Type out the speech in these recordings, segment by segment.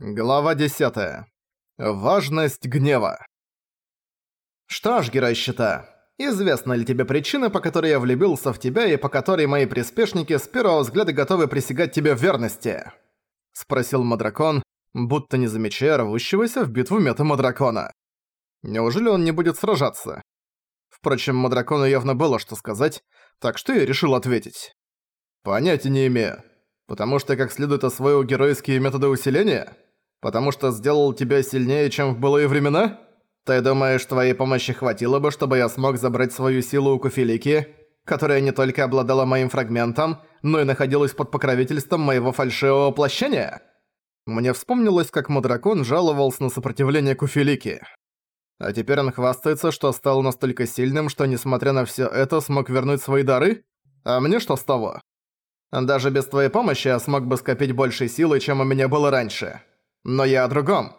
Глава 10. Важность гнева. Что ж, герой щита, известна ли тебе причина, по которой я влюбился в тебя и по которой мои приспешники с первого взгляда готовы присягать тебе в верности? Спросил Мадракон, будто не замечая рвущегося в битву мета-мадракона. Неужели он не будет сражаться? Впрочем, Мадракону явно было что сказать, так что я решил ответить. Понятия не имею. Потому что как следует освоил геройские методы усиления? Потому что сделал тебя сильнее, чем в былые времена? Ты думаешь, твоей помощи хватило бы, чтобы я смог забрать свою силу у Куфилики, которая не только обладала моим фрагментом, но и находилась под покровительством моего фальшивого воплощения? Мне вспомнилось, как Мадракон жаловался на сопротивление Куфилики. А теперь он хвастается, что стал настолько сильным, что, несмотря на всё это, смог вернуть свои дары? А мне что с того? Даже без твоей помощи я смог бы скопить больше силы, чем у меня было раньше. Но я о другом.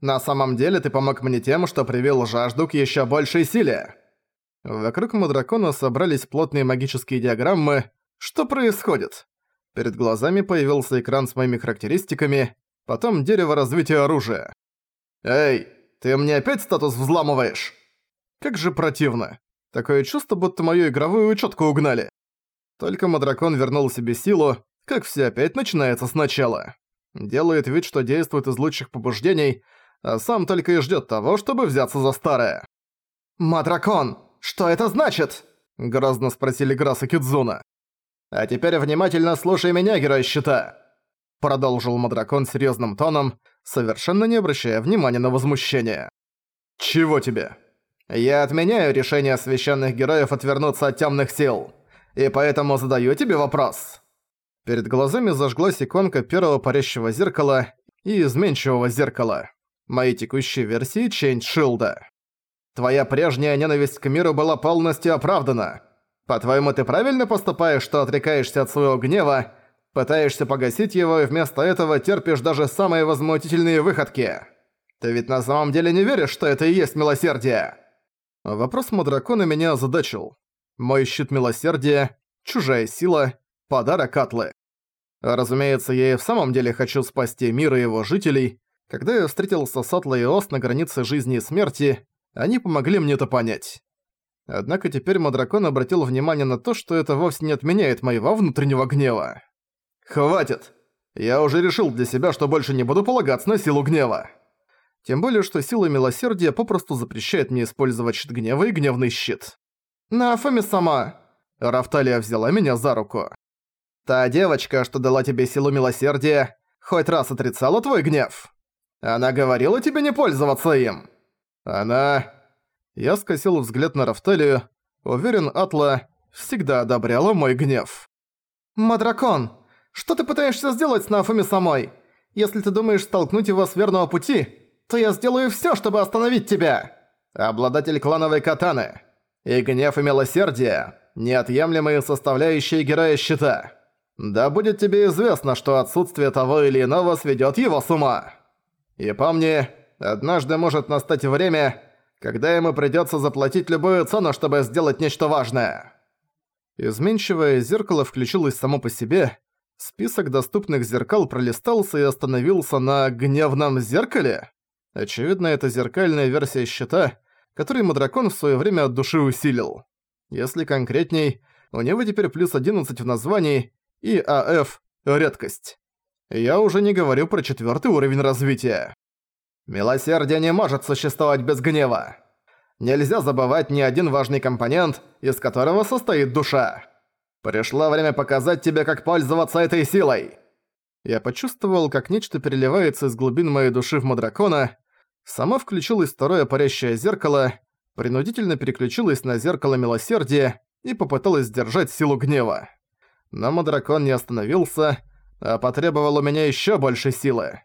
На самом деле ты помог мне тем, что привил жажду к ещё большей силе. Вокруг Мадракона собрались плотные магические диаграммы. Что происходит? Перед глазами появился экран с моими характеристиками, потом дерево развития оружия. «Эй, ты мне опять статус взламываешь?» Как же противно. Такое чувство, будто мою игровую учётку угнали. Только Мадракон вернул себе силу, как все опять начинается сначала делает вид, что действует из лучших побуждений, а сам только и ждет того, чтобы взяться за старое. «Мадракон, что это значит?» – грозно спросили Грас и Кидзуна. «А теперь внимательно слушай меня, герой щита!» Продолжил Мадракон серьезным тоном, совершенно не обращая внимания на возмущение. «Чего тебе?» «Я отменяю решение священных героев отвернуться от темных сил, и поэтому задаю тебе вопрос. Перед глазами зажглась иконка первого парящего зеркала и изменчивого зеркала. Моей текущей версии Чейн Шилда. Твоя прежняя ненависть к миру была полностью оправдана. По-твоему, ты правильно поступаешь, что отрекаешься от своего гнева, пытаешься погасить его и вместо этого терпишь даже самые возмутительные выходки? Ты ведь на самом деле не веришь, что это и есть милосердие? Вопрос Мадракона меня озадачил. Мой щит милосердия, чужая сила, подарок Атлы. Разумеется, я и в самом деле хочу спасти мир и его жителей. Когда я встретился с Атлой и Ос на границе жизни и смерти, они помогли мне это понять. Однако теперь Мадракон обратил внимание на то, что это вовсе не отменяет моего внутреннего гнева. «Хватит! Я уже решил для себя, что больше не буду полагаться на силу гнева. Тем более, что сила милосердия попросту запрещает мне использовать щит гнева и гневный щит. «Нафами сама!» Рафталия взяла меня за руку. Та девочка, что дала тебе силу милосердия, хоть раз отрицала твой гнев. Она говорила тебе не пользоваться им. Она... Я скосил взгляд на Рафталию. Уверен, Атла всегда одобряла мой гнев. «Мадракон, что ты пытаешься сделать с Нафуми самой? Если ты думаешь столкнуть его с верного пути, то я сделаю всё, чтобы остановить тебя!» Обладатель клановой катаны. И гнев и милосердие – неотъемлемые составляющие героя щита. Да будет тебе известно, что отсутствие того или иного сведёт его с ума. И помни, однажды может настать время, когда ему придётся заплатить любую цену, чтобы сделать нечто важное. Изменчивое зеркало включилось само по себе. Список доступных зеркал пролистался и остановился на гневном зеркале. Очевидно, это зеркальная версия щита, который Мадракон в своё время от души усилил. Если конкретней, у него теперь плюс 11 в названии и АФ – редкость. Я уже не говорю про четвертый уровень развития. Милосердие не может существовать без гнева. Нельзя забывать ни один важный компонент, из которого состоит душа. Пришло время показать тебе, как пользоваться этой силой. Я почувствовал, как нечто переливается из глубин моей души в Мадракона, сама включилось второе парящее зеркало, принудительно переключилась на зеркало милосердия и попыталась сдержать силу гнева но Мадракон не остановился, а потребовал у меня ещё больше силы.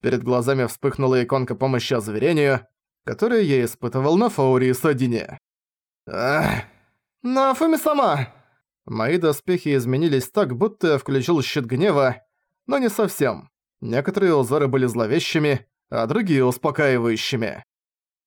Перед глазами вспыхнула иконка помощи озверению, которую я испытывал на Фаури и Садине. «Ах, на Фуми сама!» Мои доспехи изменились так, будто я включил щит гнева, но не совсем. Некоторые узоры были зловещими, а другие успокаивающими.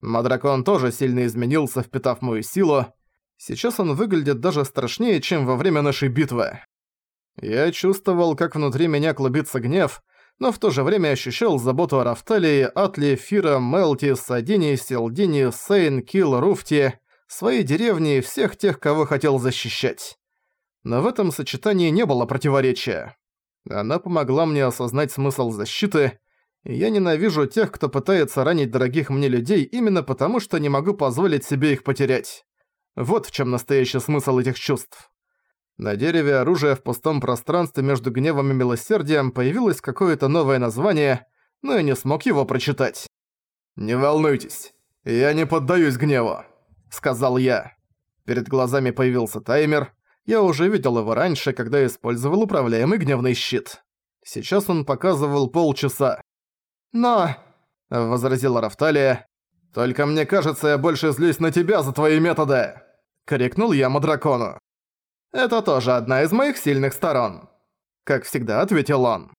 Мадракон тоже сильно изменился, впитав мою силу. Сейчас он выглядит даже страшнее, чем во время нашей битвы. Я чувствовал, как внутри меня клубится гнев, но в то же время ощущал заботу о Рафталии, Атли, Фира, Мелти, Садини, Селдини, Сейн, Килл, Руфти, своей деревни и всех тех, кого хотел защищать. Но в этом сочетании не было противоречия. Она помогла мне осознать смысл защиты, я ненавижу тех, кто пытается ранить дорогих мне людей именно потому, что не могу позволить себе их потерять. Вот в чем настоящий смысл этих чувств. На дереве оружия в пустом пространстве между гневом и милосердием появилось какое-то новое название, но я не смог его прочитать. «Не волнуйтесь, я не поддаюсь гневу», — сказал я. Перед глазами появился таймер. Я уже видел его раньше, когда использовал управляемый гневный щит. Сейчас он показывал полчаса. «Но...» — возразила Рафталия. «Только мне кажется, я больше злюсь на тебя за твои методы!» — крикнул я Мадракону. Это тоже одна из моих сильных сторон. Как всегда, ответил он.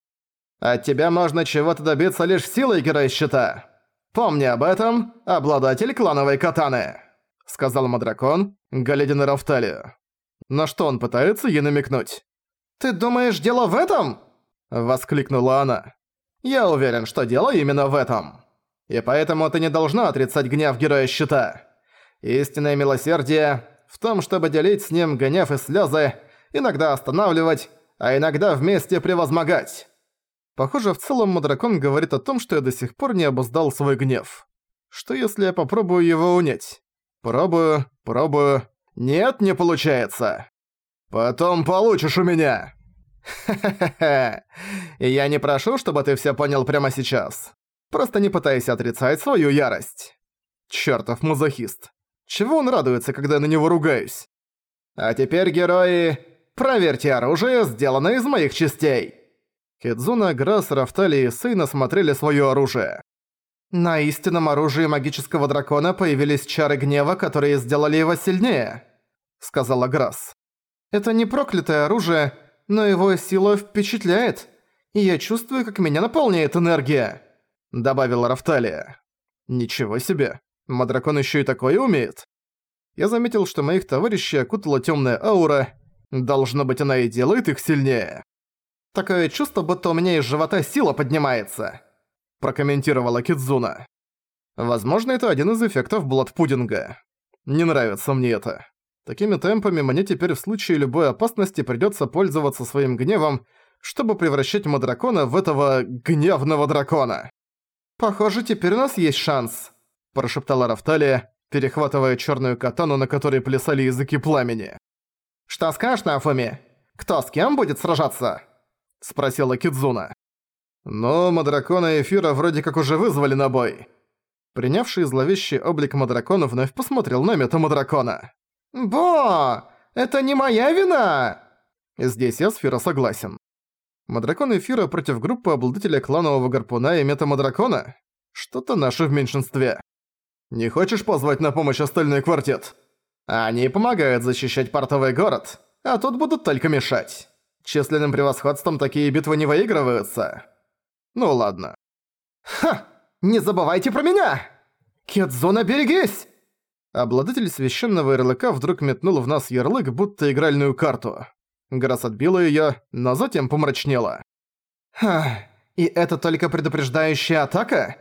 От тебя можно чего-то добиться лишь силой героя щита. Помни об этом, обладатель клановой катаны. Сказал Мадракон, глядя на Рафталию. На что он пытается ей намекнуть? «Ты думаешь, дело в этом?» Воскликнула она. «Я уверен, что дело именно в этом. И поэтому ты не должна отрицать гнев героя щита. Истинное милосердие в том, чтобы делить с ним гнев и слезы, иногда останавливать, а иногда вместе превозмогать. Похоже, в целом Мадракон говорит о том, что я до сих пор не обуздал свой гнев. Что если я попробую его унять? Пробую, пробую. Нет, не получается. Потом получишь у меня. Ха-ха-ха. Я не прошу, чтобы ты всё понял прямо сейчас. Просто не пытайся отрицать свою ярость. Чёртов мазохист. Чего он радуется, когда я на него ругаюсь? А теперь, герои, проверьте оружие, сделанное из моих частей. Кидзуна, Грасс, Рафтали и Сейна смотрели своё оружие. На истинном оружии магического дракона появились чары гнева, которые сделали его сильнее, сказала Грасс. Это не проклятое оружие, но его сила впечатляет, и я чувствую, как меня наполняет энергия, добавила Рафталия. Ничего себе. Мадракон ещё и такое умеет. Я заметил, что моих товарищей окутала тёмная аура. Должно быть, она и делает их сильнее. Такое чувство, будто у меня из живота сила поднимается, прокомментировала Кидзуна. Возможно, это один из эффектов блатпудинга. Не нравится мне это. Такими темпами мне теперь в случае любой опасности придётся пользоваться своим гневом, чтобы превращать Мадракона в этого гневного дракона. Похоже, теперь у нас есть шанс прошептала Рафталия, перехватывая черную катану, на которой плясали языки пламени. «Что скажешь, Нафуми? Кто с кем будет сражаться?» – спросила Кидзуна. «Но Мадракона Эфира вроде как уже вызвали на бой». Принявший зловещий облик Мадракона вновь посмотрел на Метамадракона. «Бо! Это не моя вина!» Здесь я с Фира согласен. Мадракон Эфира против группы обладателя кланового гарпуна и Метамадракона? Что-то наше в меньшинстве. Не хочешь позвать на помощь остальной квартет? Они помогают защищать портовый город, а тут будут только мешать. Численным превосходством такие битвы не выигрываются. Ну ладно. Ха! Не забывайте про меня! Кедзуна, берегись! Обладатель священного ярлыка вдруг метнул в нас ярлык, будто игральную карту. Грас отбила её, но затем помрачнела. «Ха, и это только предупреждающая атака?»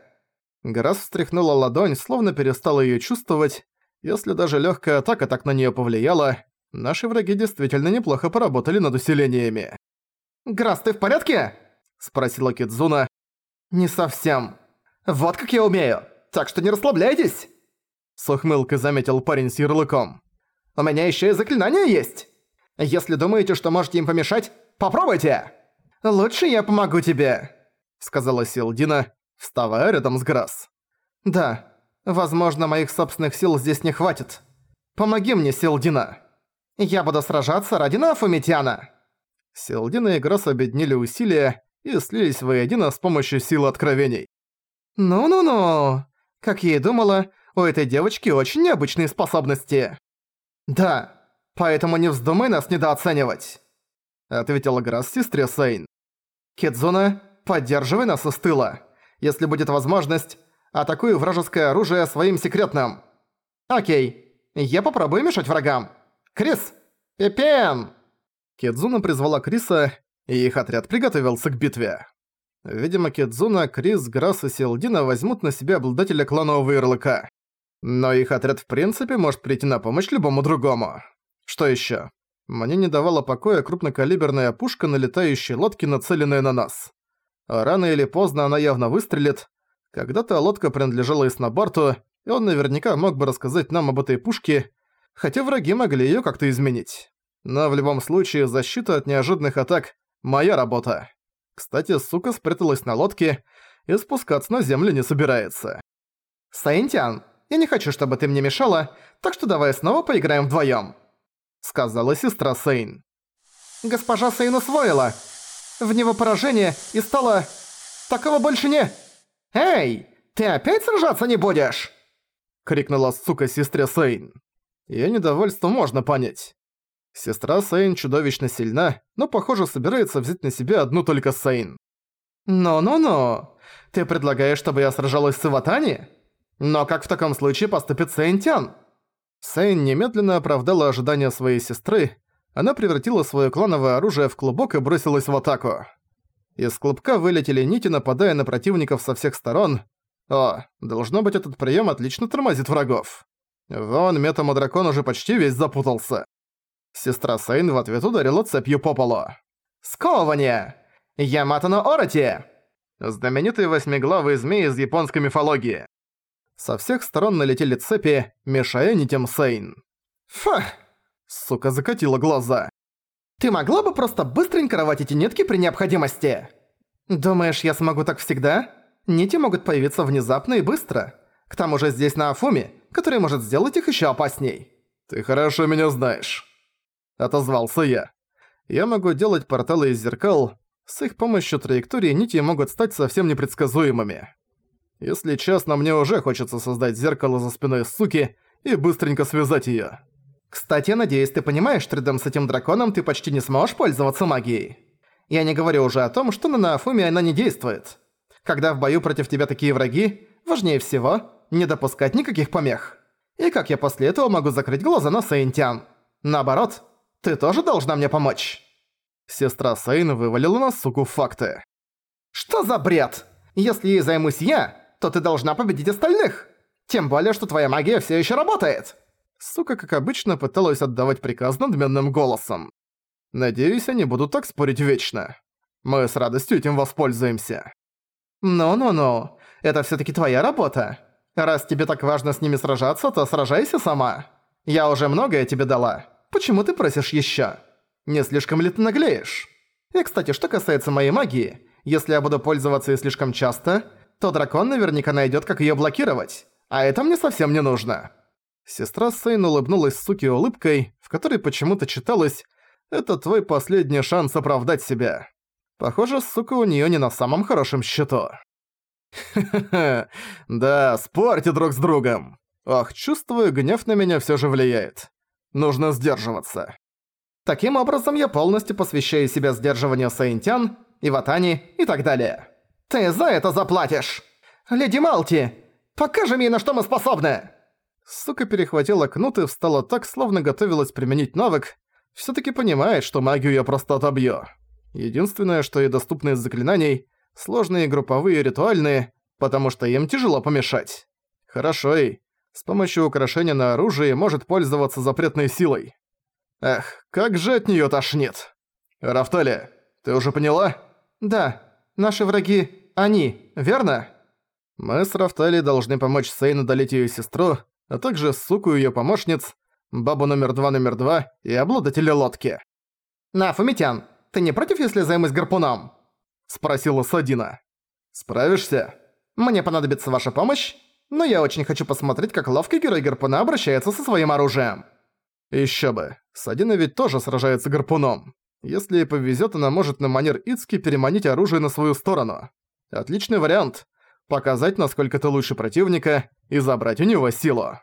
Гарас встряхнула ладонь, словно перестала её чувствовать. Если даже лёгкая атака так на неё повлияла, наши враги действительно неплохо поработали над усилениями. «Грас, ты в порядке?» – спросила Кидзуна. «Не совсем. Вот как я умею, так что не расслабляйтесь!» С ухмылкой заметил парень с ярлыком. «У меня ещё и заклинание есть! Если думаете, что можете им помешать, попробуйте!» «Лучше я помогу тебе», — сказала Силдина, вставая рядом с Грасс. «Да, возможно, моих собственных сил здесь не хватит. Помоги мне, Силдина. Я буду сражаться ради Нафумитяна!» Силдина и Грасс объединили усилия и слились воедино с помощью силы откровений. «Ну-ну-ну! Как я и думала, у этой девочки очень необычные способности». «Да, поэтому не вздумай нас недооценивать», — ответила Грасс сестре Сейн. «Кидзуна, поддерживай нас из тыла если будет возможность, атакую вражеское оружие своим секретным. Окей, я попробую мешать врагам. Крис! Пипен! Кедзуна призвала Криса, и их отряд приготовился к битве. Видимо, Кидзуна, Крис, Грасс и Селдина возьмут на себя обладателя кланового ярлыка. Но их отряд в принципе может прийти на помощь любому другому. Что ещё? Мне не давала покоя крупнокалиберная пушка на летающей лодке, нацеленная на нас. Рано или поздно она явно выстрелит. Когда-то лодка принадлежала Иснобарту, и он наверняка мог бы рассказать нам об этой пушке, хотя враги могли её как-то изменить. Но в любом случае защита от неожиданных атак – моя работа. Кстати, сука спряталась на лодке и спускаться на землю не собирается. «Саинтян, я не хочу, чтобы ты мне мешала, так что давай снова поиграем вдвоём», — сказала сестра Сейн. «Госпожа Сейн усвоила. В него поражение и стало... Такого больше не... Эй, ты опять сражаться не будешь?» — крикнула сука сестре Сейн. Её недовольство можно понять. Сестра Сейн чудовищно сильна, но, похоже, собирается взять на себя одну только Сейн. «Ну-ну-ну, ты предлагаешь, чтобы я сражалась с Иватани? Но как в таком случае поступит Сейнтян?» Сейн немедленно оправдала ожидания своей сестры, она превратила своё клановое оружие в клубок и бросилась в атаку. Из клубка вылетели нити, нападая на противников со всех сторон. О, должно быть, этот прием отлично тормозит врагов. Вон, метому дракон уже почти весь запутался. Сестра Сейн в ответ ударила цепью по полу. «Сковывание! Ямато Ороти!» Знаменитый восьмиглавый змей из японской мифологии. Со всех сторон налетели цепи, мешая нитям Сейн. «Фу!» Сука закатила глаза. «Ты могла бы просто быстренько рвать эти нитки при необходимости?» «Думаешь, я смогу так всегда? Нити могут появиться внезапно и быстро. К тому же здесь на Афуме, который может сделать их еще опасней». «Ты хорошо меня знаешь» отозвался я. Я могу делать порталы из зеркал, с их помощью траектории нити могут стать совсем непредсказуемыми. Если честно, мне уже хочется создать зеркало за спиной суки и быстренько связать её. Кстати, надеюсь, ты понимаешь, что рядом с этим драконом ты почти не сможешь пользоваться магией. Я не говорю уже о том, что на Наафуме она не действует. Когда в бою против тебя такие враги, важнее всего не допускать никаких помех. И как я после этого могу закрыть глаза на Сейнтян? Наоборот, ты тоже должна мне помочь!» Сестра Сейн вывалила на суку факты. «Что за бред? Если ей займусь я, то ты должна победить остальных! Тем более, что твоя магия все еще работает!» Сука, как обычно, пыталась отдавать приказ надменным голосом. Надеюсь, они будут так спорить вечно. Мы с радостью этим воспользуемся. «Ну-ну-ну, это все таки твоя работа. Раз тебе так важно с ними сражаться, то сражайся сама. Я уже многое тебе дала. Почему ты просишь ещё? Не слишком ли ты наглеешь? И, кстати, что касается моей магии, если я буду пользоваться ей слишком часто, то дракон наверняка найдёт, как её блокировать. А это мне совсем не нужно». Сестра Сейн улыбнулась суке улыбкой, в которой почему-то читалось «Это твой последний шанс оправдать себя». Похоже, сука у неё не на самом хорошем счету. Да, спорьте друг с другом. Ох, чувствую, гнев на меня всё же влияет. Нужно сдерживаться. Таким образом, я полностью посвящаю себя сдерживанию Саинтян, Иватани и так далее. Ты за это заплатишь! Леди Малти, покажем ей, на что мы способны!» Сука перехватила кнут и встала так, словно готовилась применить навык. Всё-таки понимает, что магию я просто отобью. Единственное, что ей доступно из заклинаний – сложные групповые ритуальные, потому что им тяжело помешать. Хорошо и с помощью украшения на оружии может пользоваться запретной силой. Эх, как же от неё тошнит. Рафтали, ты уже поняла? Да, наши враги – они, верно? Мы с Рафтали должны помочь Сейн удалить её сестру, а также суку её помощниц, бабу номер два номер два и обладателя лодки. «На, Фомитян, ты не против, если займусь гарпуном?» – спросила Садина. «Справишься?» «Мне понадобится ваша помощь, но я очень хочу посмотреть, как ловко герой гарпуна обращается со своим оружием. Ещё бы, Садина ведь тоже сражается гарпуном. Если ей повезёт, она может на манер Ицки переманить оружие на свою сторону. Отличный вариант. Показать, насколько ты лучше противника, и забрать у него силу.